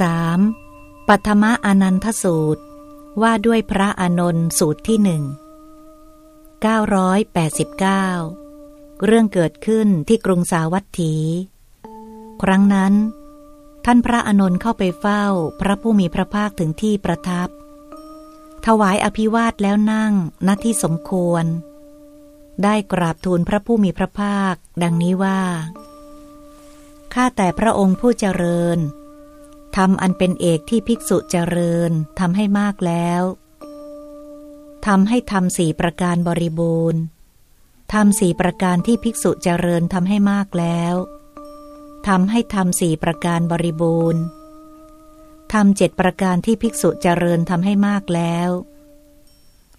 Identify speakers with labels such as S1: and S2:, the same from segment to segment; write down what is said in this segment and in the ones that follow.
S1: 3. ปัทมะอนันทสูตร ว่าด้วยพระอานนท์สูตรที่หนึ่ง989 เรื่องเกิดขึ้นที่กรุงสาวัตถี ครั้งนั้น ท่านพระอานนท์เข้าไปเฝ้าพระผู้มีพระภาคถึงที่ประทับ ถวายอภิวาทแล้วนั่งณที่สมควร ได้กราบทูลพระผู้มีพระภาค ดังนี้ว่าข้าแต่พระองค์ผู้เจริญ ทำอันเป็นเอกที่ภิกษุเจริญทำให้มากแล้วทำให้ทำสี่ประการบริบูรณ์ทำสี่ประการที่ภิกษุเจริญทำให้มากแล้วทำให้ทำสี่ประการบริบูรณ์ทำเจ็ดประการที่ภิกษุเจริญทำให้มากแล้ว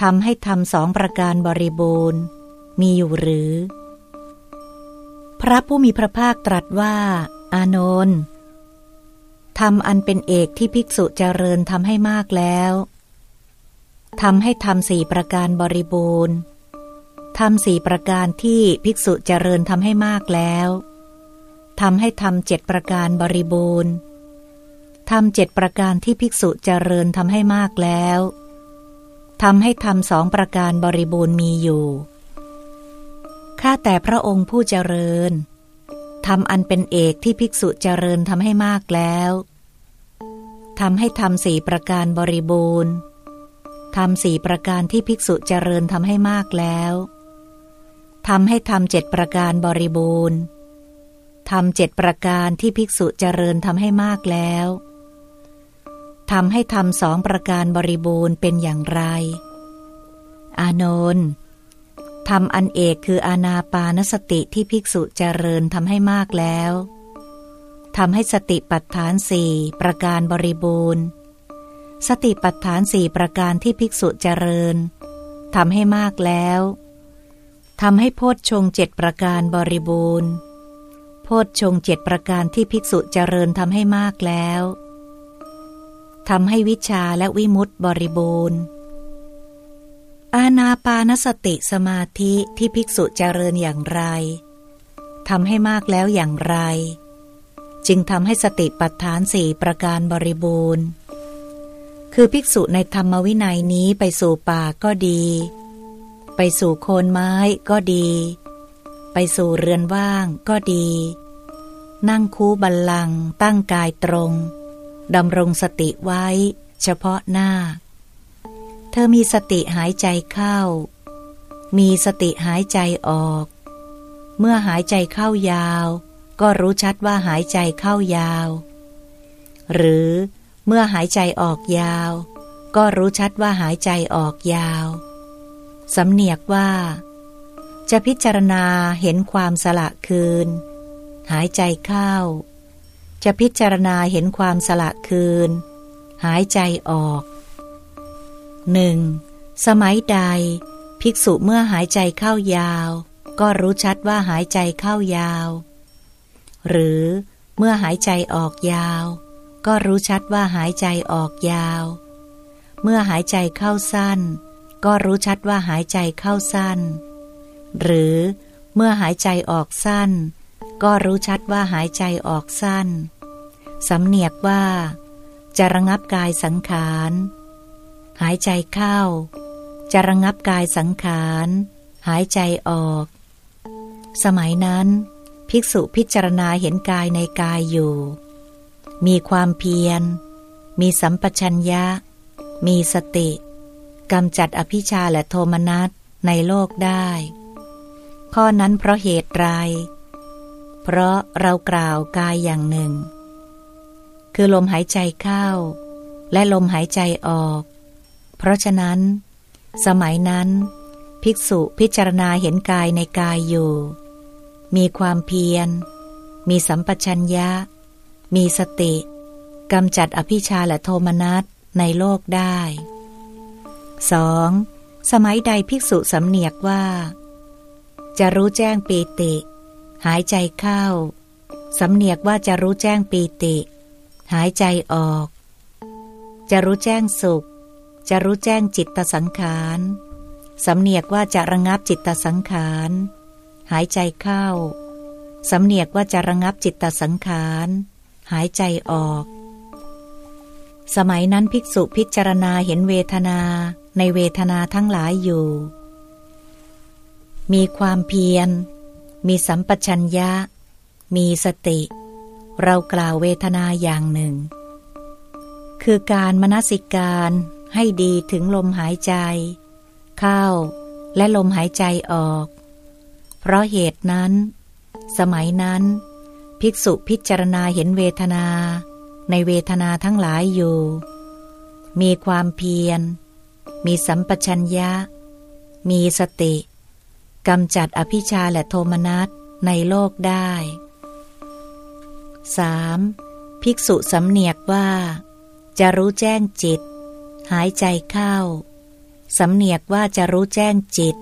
S1: ทำให้ทำสองประการบริบูรณ์ มีอยู่หรือ พระผู้มีพระภาคตรัสว่า อานนท์ ทำอันเป็นเอกที่ภิกษุเจริญทำให้มากแล้วทำให้ทำสี่ประการบริบูรณ์ทำสี่ประการที่ภิกษุเจริญทำให้มากแล้วทำให้ทำเจ็ดประการบริบูรณ์ทำเจ็ดประการที่ภิกษุเจริญทำให้มากแล้วทำให้ทำสองประการบริบูรณ์มีอยู่ ข้าแต่พระองค์ผู้เจริญทำอันเป็นเอกที่ภิกษุเจริญทำให้มากแล้ว ทำให้ทำสี่ประการบริบูรณ์ทำสี่ประการที่ภิกษุเจริญทำให้มากแล้วทำให้ทำเจ็ดประการบริบูรณ์ทำเจ็ดประการที่ภิกษุเจริญทำให้มากแล้วทำให้ทำสองประการบริบูรณ์เป็นอย่างไร อานนท์ทำอันเอกคืออานาปานสติที่ภิกษุเจริญทำให้มากแล้ว ทำให้สติปัฏฐานสี่ประการบริบูรณ์ สติปัฏฐานสี่ประการที่ภิกษุเจริญทำให้มากแล้วทำให้โพชฌงเจ็ดประการบริบูรณ์ โพชฌงเจ็ดประการที่ภิกษุเจริญทำให้มากแล้วทำให้วิชาและวิมุตติบริบูรณ์ อาณาปานสติสมาธิที่ภิกษุเจริญอย่างไรทำให้มากแล้วอย่างไร จึงทำให้สติปัฏฐานสี่ประการบริบูรณ์ คือภิกษุในธรรมวินัยนี้ไปสู่ป่าก็ดี ไปสู่โคนไม้ก็ดี ไปสู่เรือนว่างก็ดี นั่งคูบัลลังตั้งกายตรงดำรงสติไว้ เฉพาะหน้า เธอมีสติหายใจเข้า มีสติหายใจออก เมื่อหายใจเข้ายาว ก็รู้ชัดว่าหายใจเข้ายาว หรือเมื่อหายใจออกยาว ก็รู้ชัดว่าหายใจออกยาว สำเนียกว่า จะพิจารณาเห็นความสละคืน หายใจเข้า จะพิจารณาเห็นความสละคืน หายใจออกหนึ่งสมัยใด ภิกษุเมื่อหายใจเข้ายาว ก็รู้ชัดว่าหายใจเข้ายาว หรือเมื่อหายใจออกยาว ก็รู้ชัดว่าหายใจออกยาว เมื่อหายใจเข้าสั้น ก็รู้ชัดว่าหายใจเข้าสั้น หรือเมื่อหายใจออกสั้น ก็รู้ชัดว่าหายใจออกสั้น สำเนียกว่า จะระงับกายสังขาร หายใจเข้า จะระงับกายสังขาร หายใจออก สมัยนั้น ภิกษุพิจารณาเห็นกายในกายอยู่ มีความเพียร มีสัมปชัญญะ มีสติกำจัดอภิชาและโทมนัสในโลกได้ ข้อนั้นเพราะเหตุไร เพราะเรากล่าวกายอย่างหนึ่ง คือลมหายใจเข้า และลมหายใจออก เพราะฉะนั้น สมัยนั้น ภิกษุพิจารณาเห็นกายในกายอยู่ มีความเพียร มีสัมปชัญญะ มีสติกำจัดอภิชาและโทมนัสในโลกได้ 2. สมัยใดภิกษุสำเนียกว่า จะรู้แจ้งปีติ หายใจเข้า สำเนียกว่าจะรู้แจ้งปีติ หายใจออก จะรู้แจ้งสุข จะรู้แจ้งจิตตสังขาร สำเนียกว่าจะระงับจิตตสังขาร หายใจเข้า สำเนียกว่าจะระงับจิตตสังขาร หายใจออก สมัยนั้นภิกษุพิจารณาเห็นเวทนาในเวทนาทั้งหลายอยู่ มีความเพียร มีสัมปชัญญะ มีสติ เรากล่าวเวทนาอย่างหนึ่ง คือการมนสิการให้ดีถึงลมหายใจ เข้า และลมหายใจออก เพราะเหตุนั้น สมัยนั้น ภิกษุพิจารณาเห็นเวทนา ในเวทนาทั้งหลายอยู่ มีความเพียร มีสัมปชัญญะ มีสติกำจัดอภิชาและโทมนัสในโลกได้ 3. ภิกษุสำเนียกว่า จะรู้แจ้งจิต หายใจเข้า สำเนียกว่าจะรู้แจ้งจิต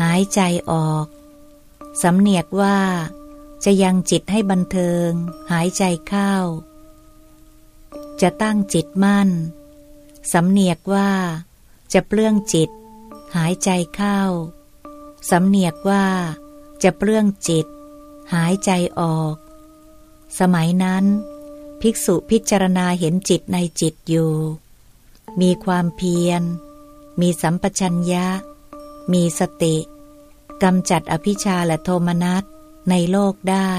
S1: หายใจออก สำเนียกว่า จะยังจิตให้บันเทิง หายใจเข้า จะตั้งจิตมั่น สำเนียกว่า จะเปลื้องจิต หายใจเข้า สำเนียกว่า จะเปลื้องจิต หายใจออก สมัยนั้น ภิกษุพิจารณาเห็นจิตในจิตอยู่ มีความเพียร มีสัมปชัญญะ มีสติ กำจัดอภิชาและโทมนัสในโลกได้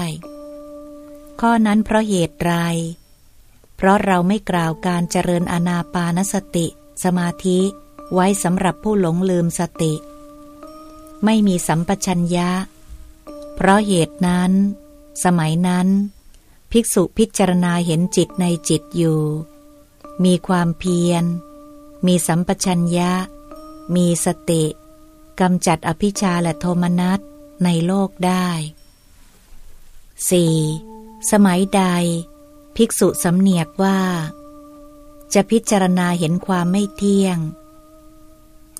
S1: ข้อนั้นเพราะเหตุไร เพราะเราไม่กล่าวการเจริญอนาปานสติ สมาธิไว้สำหรับผู้หลงลืมสติ ไม่มีสัมปชัญญะ เพราะเหตุนั้น สมัยนั้น ภิกษุพิจารณาเห็นจิตในจิตอยู่ มีความเพียร มีสัมปชัญญะ มีสติ กำจัดอภิชาและโทมนัสในโลกได้ 4. สมัยใด ภิกษุสำเนียกว่า จะพิจารณาเห็นความไม่เที่ยง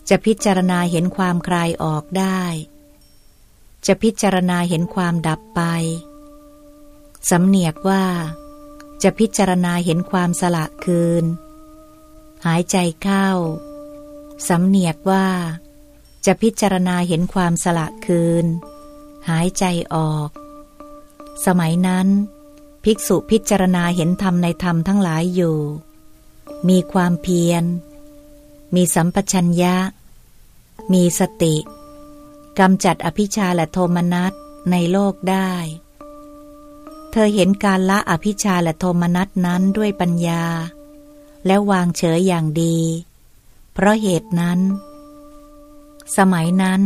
S1: จะพิจารณาเห็นความคลายออกได้ จะพิจารณาเห็นความดับไป สำเนียกว่า จะพิจารณาเห็นความสละคืน หายใจเข้า สำเนียกว่า จะพิจารณาเห็นความสละคืน หายใจออก สมัยนั้น ภิกษุพิจารณาเห็นธรรมในธรรมทั้งหลายอยู่ มีความเพียร มีสัมปชัญญะ มีสติกำจัดอภิชาและโทมนัสในโลกได้ เธอเห็นการละอภิชาและโทมนัสนั้นด้วยปัญญา และวางเฉยอย่างดี เพราะเหตุนั้น สมัยนั้น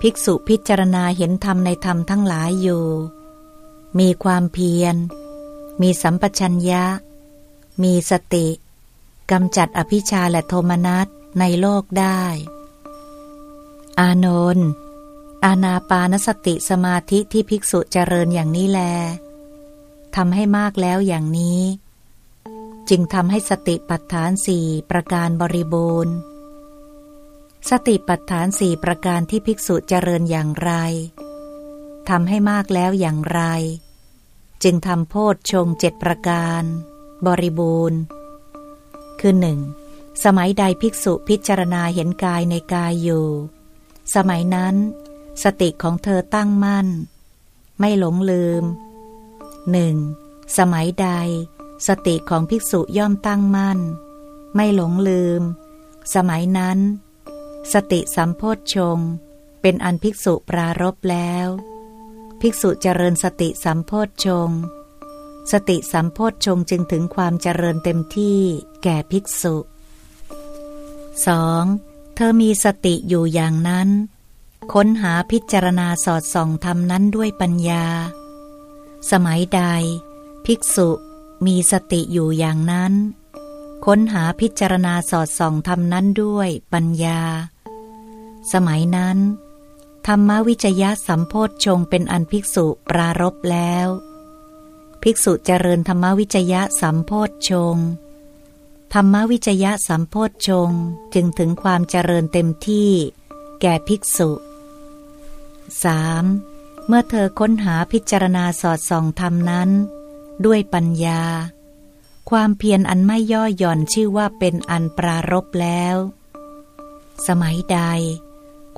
S1: ภิกษุพิจารณาเห็นธรรมในธรรมทั้งหลายอยู่ มีความเพียร มีสัมปชัญญะ มีสติกำจัดอภิชาและโทมนัสในโลกได้ อานนท์อาณาปานสติสมาธิที่ภิกษุเจริญอย่างนี้แลทำให้มากแล้วอย่างนี้ จึงทำให้สติปัฏฐานสี่ประการบริบูรณ์ สติปัฏฐานสี่ประการที่ภิกษุเจริญอย่างไรทำให้มากแล้วอย่างไร จึงทำโพชฌงเจ็ดประการ บริบูรณ์ คือหนึ่งสมัยใดภิกษุพิจารณาเห็นกายในกายอยู่ สมัยนั้น สติของเธอตั้งมั่น ไม่หลงลืมหนึ่งสมัยใด สติของภิกษุย่อมตั้งมั่น ไม่หลงลืม สมัยนั้น สติสัมโพชฌงเป็นอันภิกษุปรารบแล้ว ภิกษุเจริญสติสัมโพธชงสติสัมโพธชงจึงถึงความเจริญเต็มที่แก่ภิกษุ 2. เธอมีสติอยู่อย่างนั้น ค้นหาพิจารณาสอดส่องธรรมนั้นด้วยปัญญา สมัยใด ภิกษุมีสติอยู่อย่างนั้น ค้นหาพิจารณาสอดส่องธรรมนั้นด้วยปัญญา สมัยนั้น ธรรมวิจยะสัมโพธชงเป็นอันภิกษุปรารบแล้ว ภิกษุเจริญธรรมวิจยะสัมโพธชง ธรรมวิจยะสัมโพธชงจึงถึงความเจริญเต็มที่แก่ภิกษุ 3. เมื่อเธอค้นหาพิจารณาสอดส่องธรรมนั้น ด้วยปัญญา ความเพียรอันไม่ย่อหย่อนชื่อว่าเป็นอันปรารบแล้ว สมัยใด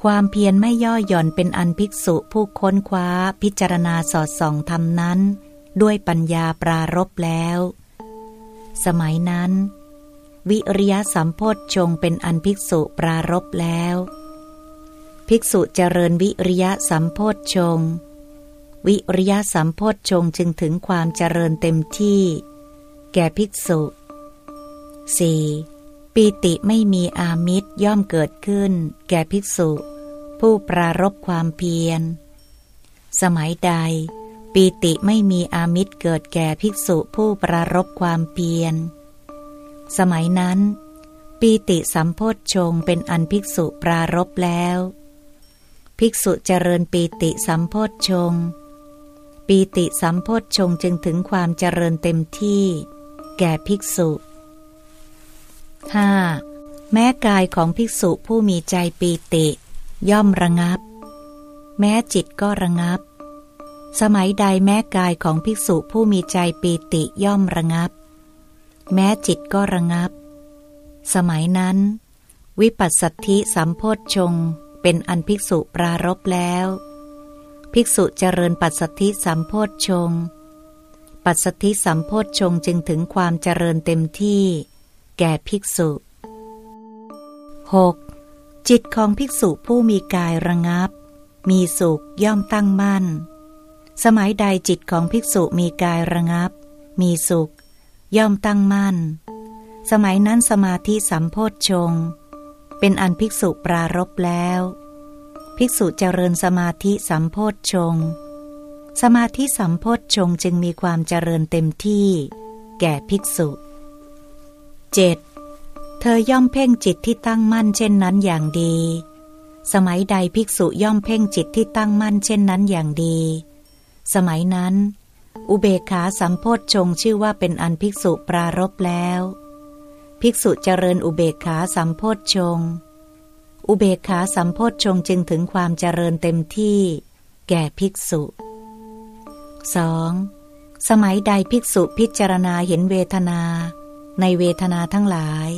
S1: ความเพียรไม่ย่อหย่อนเป็นอันภิกษุผู้ค้นคว้าพิจารณาสอดส่องธรรมนั้น ด้วยปัญญาปรารบแล้ว สมัยนั้น วิริยะสัมโพธชงเป็นอันภิกษุปรารบแล้ว ภิกษุเจริญวิริยะสัมโพธชง วิริยะสัมโพธชงจึงถึงความเจริญเต็มที่ แก่ภิกษุ 4. ปีติไม่มีอามิตรย่อมเกิดขึ้น แก่ภิกษุ ผู้ปรารบความเพียร สมัยใด ปีติไม่มีอามิตรเกิดแก่ภิกษุผู้ปรารบความเพียร สมัยนั้น ปีติสัมโพธชงเป็นอันภิกษุปรารบแล้ว ภิกษุเจริญปีติสัมโพธชง ปีติสัมโพธชงจึงถึงความเจริญเต็มที่ แก่ภิกษุ 5. แม้กายของภิกษุผู้มีใจปีติ ย่อมระงับ แม้จิตก็ระงับ สมัยใดแม้กายของภิกษุผู้มีใจปีติย่อมระงับ แม้จิตก็ระงับ สมัยนั้น วิปัสสธิสัมโพชฌงเป็นอันภิกษุปรารบแล้ว ภิกษุเจริญปัสสธิสัมโพชฌงปัสสธิสัมโพชฌงจึงถึงความเจริญเต็มที่ แก่ภิกษุ 6. จิตของภิกษุผู้มีกายระงับ มีสุขย่อมตั้งมั่น สมัยใดจิตของภิกษุมีกายระงับ มีสุข ย่อมตั้งมั่น สมัยนั้นสมาธิสัมโพชฌงเป็นอันภิกษุปรารบแล้ว ภิกษุเจริญสมาธิสัมโพชฌงสมาธิสัมโพชฌงจึงมีความเจริญเต็มที่ แก่ภิกษุ 7. เธอย่อมเพ่งจิตที่ตั้งมั่นเช่นนั้นอย่างดี สมัยใดภิกษุย่อมเพ่งจิตที่ตั้งมั่นเช่นนั้นอย่างดี สมัยนั้น อุเบกขาสัมโพธชงชื่อว่าเป็นอันภิกษุปรารบแล้ว ภิกษุเจริญอุเบกขาสัมโพธชง อุเบกขาสัมโพธชงจึงถึงความเจริญเต็มที่ แก่ภิกษุ 2. สมัยใดภิกษุพิจารณาเห็นเวทนา ในเวทนาทั้งหลาย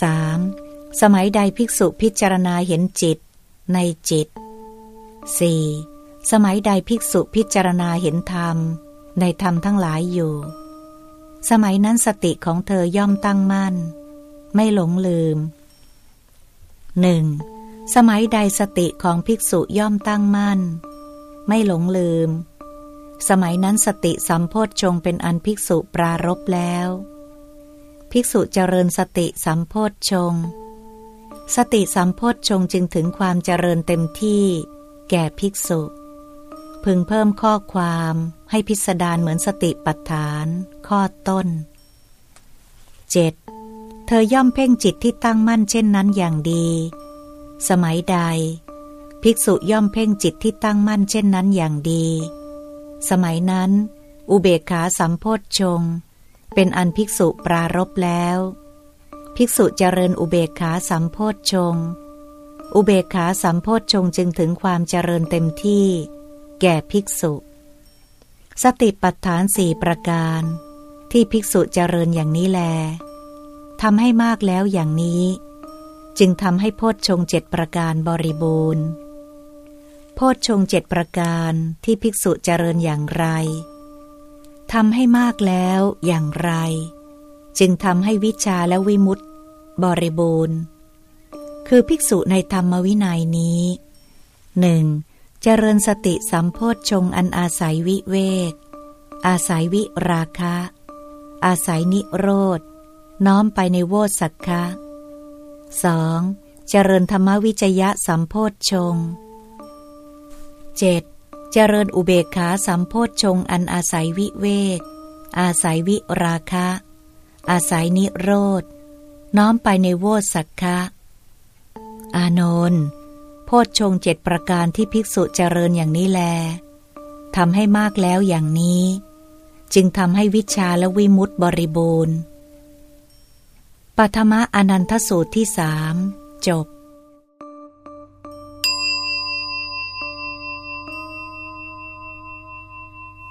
S1: 3. สมัยใดภิกษุพิจารณาเห็นจิต ในจิต 4. สมัยใดภิกษุพิจารณาเห็นธรรม ในธรรมทั้งหลายอยู่ สมัยนั้นสติของเธอย่อมตั้งมั่น ไม่หลงลืม 1. สมัยใดสติของภิกษุย่อมตั้งมั่น ไม่หลงลืม สมัยนั้นสติสัมโพชฌงเป็นอันภิกษุปรารบแล้ว ภิกษุเจริญสติสัมโพชฌงสติสัมโพชฌงจึงถึงความเจริญเต็มที่แก่ภิกษุ พึงเพิ่มข้อความให้พิสดารเหมือนสติปัฏฐาน ข้อต้น 7. เธอย่อมเพ่งจิตที่ตั้งมั่นเช่นนั้นอย่างดี สมัยใด ภิกษุย่อมเพ่งจิตที่ตั้งมั่นเช่นนั้นอย่างดี สมัยนั้น อุเบกขาสัมโพชฌง เป็นอันภิกษุปรารบแล้ว ภิกษุเจริญอุเบกขาสัมโพชฌงอุเบกขาสัมโพชฌงจึงถึงความเจริญเต็มที่ แก่ภิกษุ สติปัฏฐานสี่ประการ ที่ภิกษุเจริญอย่างนี้แลทำให้มากแล้วอย่างนี้ จึงทำให้โพชฌงเจ็ดประการบริบูรณ์ โพชฌงเจ็ดประการที่ภิกษุเจริญอย่างไร ทำให้มากแล้วอย่างไร จึงทำให้วิชาและวิมุตติ บริบูรณ์ คือภิกษุในธรรมวินัยนี้หนึ่งเจริญสติสัมโพธชงอันอาศัยวิเวก อาศัยวิราคะ อาศัยนิโรธ น้อมไปในโวสักคะ 2. เจริญธรรมวิจยะสัมโพธชง 7. เจริญอุเบกขาสัมโพชฌงอันอาศัยวิเวก อาศัยวิราคะ อาศัยนิโรธ น้อมไปในโวสักคะ อานนท์โพชฌงเจ็ดประการที่ภิกษุเจริญอย่างนี้แลทำให้มากแล้วอย่างนี้ จึงทำให้วิชาและวิมุตติบริบูรณ์ปัทมะอนันทสูตรที่สามจบ